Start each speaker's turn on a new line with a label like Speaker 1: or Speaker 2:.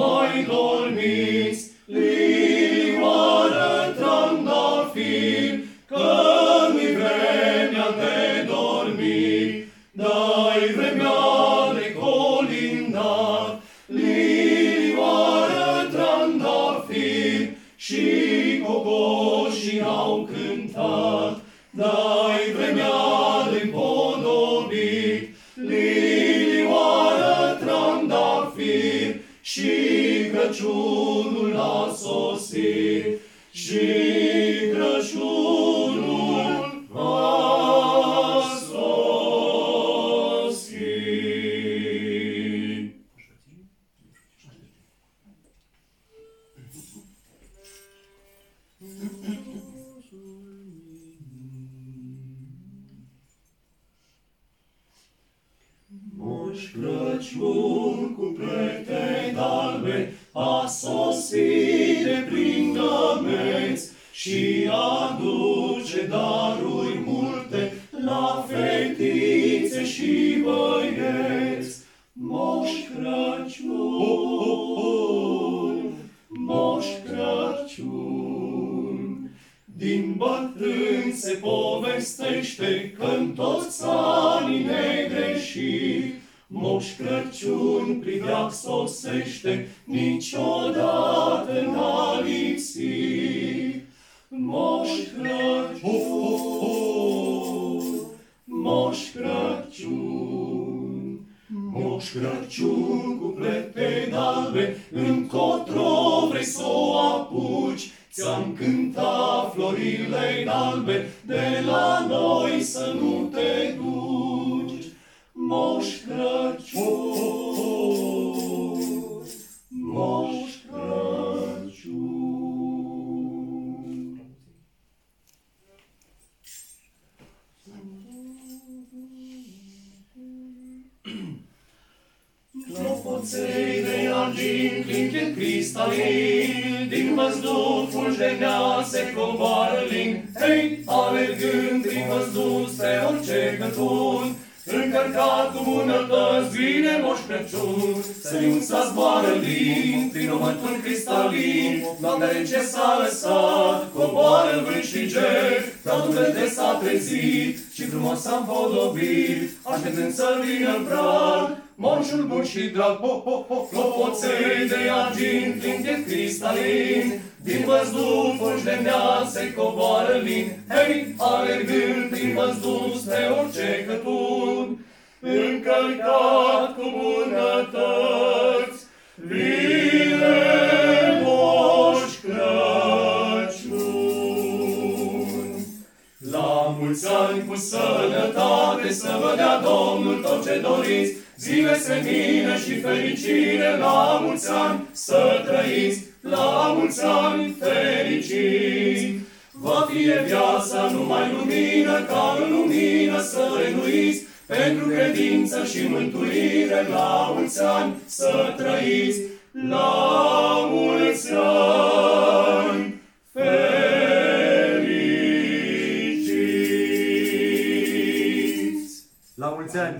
Speaker 1: mai dormiți, lioară trandafir, că nu-i vremea de dormi, dai vremea de colindar, lioară trandafir, și cocoșii au cântat, dai și Crăciunul a sosit, și Crăciunul a sosit. Moș Crăciun cu plete albe a sosit de plin gămeți și aduce daruri multe la fetițe și băieți. Moș Crăciun, Moș Crăciun, din bătrân se povestește că în toți anii negreșit, Moș Crăciun priveac sosește, niciodată n-a lipsit. Moș Crăciun, Moș Crăciun, Moș Crăciun cu plete albe, încotro vrei să o apuci, Ți-am cântat florile albe, de la noi să nu Clopoței de argint, clinchet cristalin, din văzduh fulgenea se coboară lin, Hei, alergând prin văzduh spre orice cătun, Încărcat cu bunătăți vine Moș Crăciun, Săriunța zboară lin, prin omătun cristalin, Noaptea rece s-a lăsat, coboară în vânt și ger, Dar de s-a trezit și frumos s-a împodobit, Așteptând să vină în prag, Moșul bun și drag, ho, ho, ho, clopoței de argint, clinchet cristalin, din văzduh fulgi de se coboară lin, hei, alergând prin văzduh spre orice cătun, încărcat cu bunătăți, vine Moș Crăciun. La mulți ani cu sănătate să vă dea Domnul tot ce doriți, zile senină și fericire la mulți ani. Să trăiți, la mulți ani fericiți. Va fie viața numai lumină, ca în lumină să renuiți, pentru credință și mântuire la mulți ani. Să trăiți, la mulți ani
Speaker 2: ניצן.